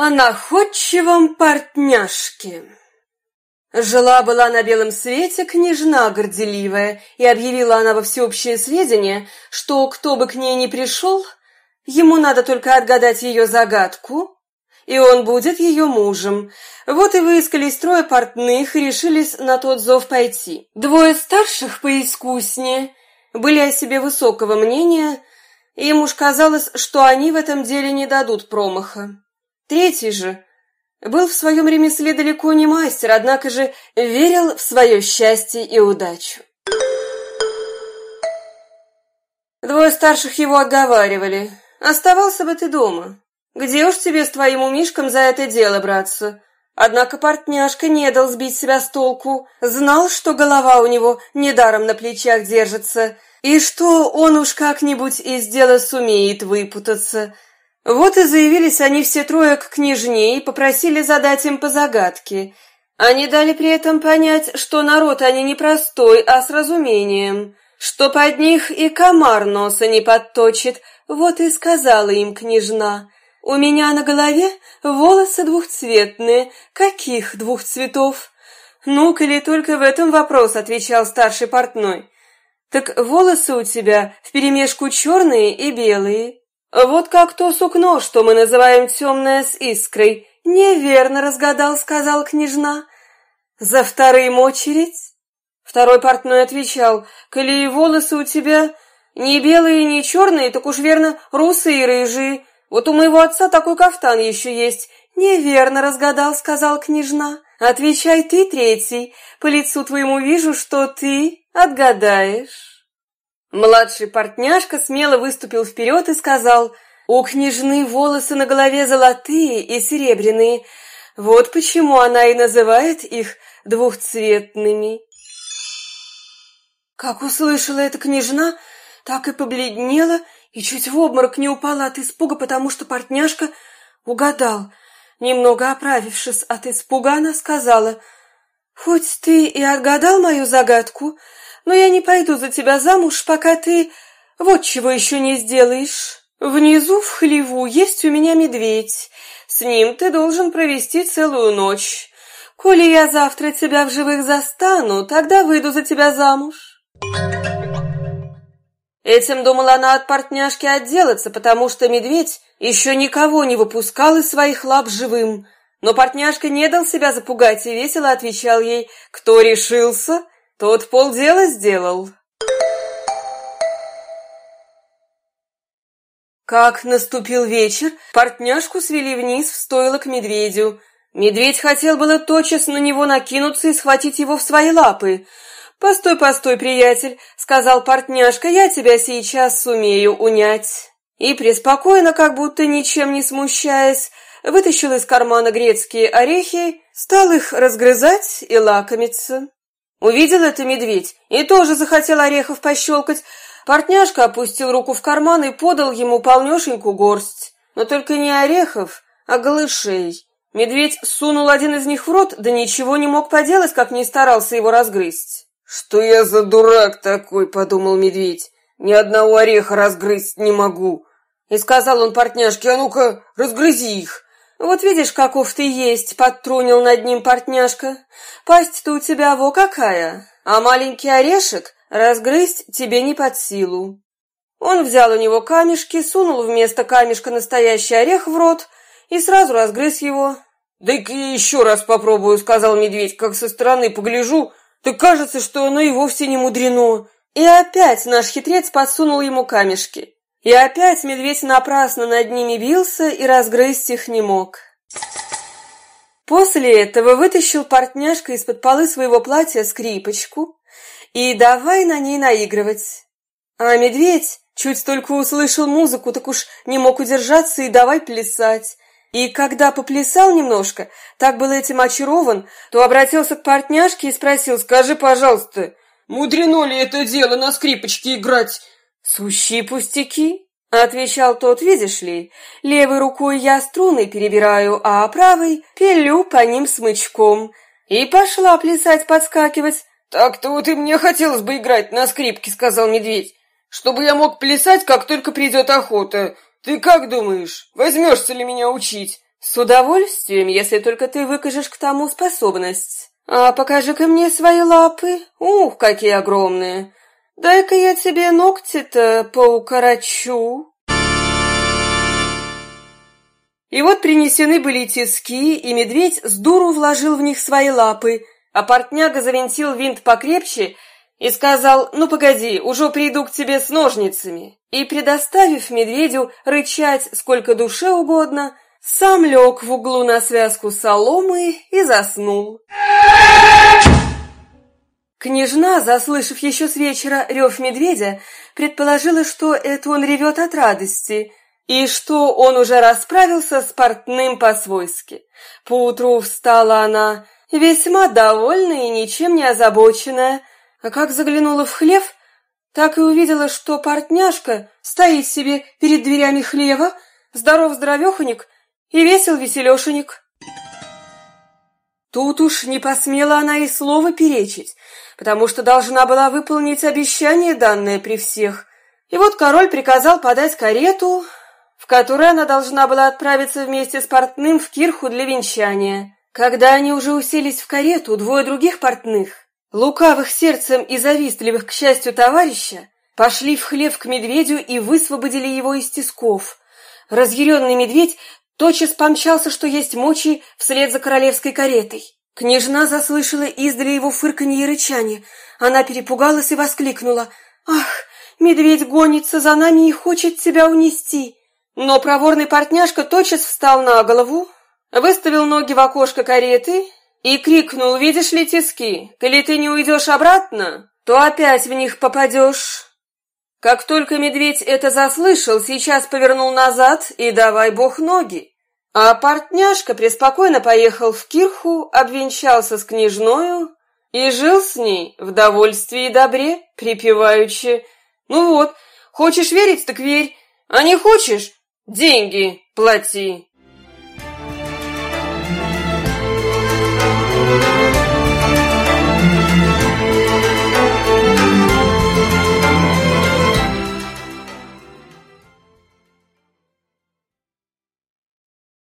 О находчивом партняшке. Жила-была на белом свете княжна горделивая, и объявила она во всеобщее сведение, что кто бы к ней ни пришел, ему надо только отгадать ее загадку, и он будет ее мужем. Вот и выискались трое портных и решились на тот зов пойти. Двое старших поискуснее были о себе высокого мнения, и ему ж казалось, что они в этом деле не дадут промаха. Третий же был в своем ремесле далеко не мастер, однако же верил в свое счастье и удачу. Двое старших его отговаривали. «Оставался бы ты дома. Где уж тебе с твоим умишком за это дело браться?» Однако портняшка не дал сбить себя с толку, знал, что голова у него недаром на плечах держится, и что он уж как-нибудь из дела сумеет выпутаться – вот и заявились они все трое к княжне и попросили задать им по загадке. Они дали при этом понять, что народ они не простой, а с разумением, что под них и комар носа не подточит, вот и сказала им княжна. «У меня на голове волосы двухцветные. Каких двух цветов?» «Ну-ка ли только в этом вопрос», — отвечал старший портной. «Так волосы у тебя вперемешку черные и белые». «Вот как то сукно, что мы называем темное с искрой. Неверно разгадал», — сказал княжна. «За вторым очередь?» Второй портной отвечал, «Коли волосы у тебя не белые, не черные, так уж верно русые и рыжие. Вот у моего отца такой кафтан еще есть». «Неверно разгадал», — сказал княжна. «Отвечай ты, третий. По лицу твоему вижу, что ты отгадаешь». Младший портняшка смело выступил вперед и сказал, «У княжны волосы на голове золотые и серебряные, вот почему она и называет их двухцветными». Как услышала эта княжна, так и побледнела и чуть в обморок не упала от испуга, потому что портняшка угадал. Немного оправившись от испуга, она сказала, «Хоть ты и отгадал мою загадку, — но я не пойду за тебя замуж, пока ты вот чего еще не сделаешь. Внизу в хлеву есть у меня медведь. С ним ты должен провести целую ночь. Коли я завтра тебя в живых застану, тогда выйду за тебя замуж. Этим думала она от партняшки отделаться, потому что медведь еще никого не выпускал из своих лап живым. Но партняшка не дал себя запугать и весело отвечал ей, кто решился, тот полдела сделал. Как наступил вечер, портняшку свели вниз в стойло к медведю. Медведь хотел было тотчас на него накинуться и схватить его в свои лапы. «Постой, постой, приятель», — сказал портняшка, — «я тебя сейчас сумею унять». И преспокойно, как будто ничем не смущаясь, вытащил из кармана грецкие орехи, стал их разгрызать и лакомиться. Увидел это медведь и тоже захотел орехов пощелкать. Портняшка опустил руку в карман и подал ему полнешенькую горсть. Но только не орехов, а голышей. Медведь сунул один из них в рот, да ничего не мог поделать, как не старался его разгрызть. «Что я за дурак такой?» — подумал медведь. «Ни одного ореха разгрызть не могу». И сказал он портняшке, «А ну-ка, разгрызи их». «Вот видишь, каков ты есть!» — подтрунил над ним портняшка. «Пасть-то у тебя во какая, а маленький орешек разгрызть тебе не под силу». Он взял у него камешки, сунул вместо камешка настоящий орех в рот и сразу разгрыз его. «Да-ка еще раз попробую», — сказал медведь, — «как со стороны погляжу, так кажется, что оно и вовсе не мудрено». И опять наш хитрец подсунул ему камешки. И опять медведь напрасно над ними бился и разгрызть их не мог. После этого вытащил портняшка из-под полы своего платья скрипочку и давай на ней наигрывать. А медведь чуть только услышал музыку, так уж не мог удержаться и давай плясать. И когда поплясал немножко, так был этим очарован, то обратился к портняшке и спросил, «Скажи, пожалуйста, мудрено ли это дело на скрипочке играть?» «Сущие пустяки», — отвечал тот, «видишь ли, левой рукой я струны перебираю, а правой пилю по ним смычком». И пошла плясать, подскакивать. «Так-то вот и мне хотелось бы играть на скрипке», — сказал медведь, «чтобы я мог плясать, как только придет охота. Ты как думаешь, возьмешься ли меня учить?» С удовольствием, если только ты выкажешь к тому способность. А покажи-ка мне свои лапы. Ух, какие огромные. Дай-ка я тебе ногти-то поукорочу. И вот принесены были тиски, и медведь с дуру вложил в них свои лапы, а портняга завинтил винт покрепче и сказал «Ну погоди, уже приду к тебе с ножницами». И, предоставив медведю рычать сколько душе угодно, сам лег в углу на связку соломы и заснул. Княжна, заслышав еще с вечера рев медведя, предположила, что это он ревет от радости, и что он уже расправился с портным по-свойски. Поутру встала она, весьма довольная и ничем не озабоченная, а как заглянула в хлев, так и увидела, что портняшка стоит себе перед дверями хлева, здоров-здоровеханик и весел-веселешенек. Тут уж не посмела она и слова перечить, потому что должна была выполнить обещание, данное при всех. И вот король приказал подать карету, в которой она должна была отправиться вместе с портным в кирху для венчания. Когда они уже уселись в карету, двое других портных, лукавых сердцем и завистливых, к счастью, товарища, пошли в хлев к медведю и высвободили его из тисков. Разъяренный медведь тотчас помчался, что есть мочи, вслед за королевской каретой. Княжна заслышала издали его фырканье и рычание. Она перепугалась и воскликнула. «Ах, медведь гонится за нами и хочет тебя унести!» Но проворный портняшка тотчас встал на голову, выставил ноги в окошко кареты и крикнул, «Видишь ли тиски? Коли ты не уйдешь обратно, то опять в них попадешь». Как только медведь это заслышал, сейчас повернул назад и давай бог ноги. А портняшка преспокойно поехал в кирху, обвенчался с княжною и жил с ней в довольстве и добре, припеваючи «Ну вот, хочешь верить, так верь, а не хочешь, Деньги плати.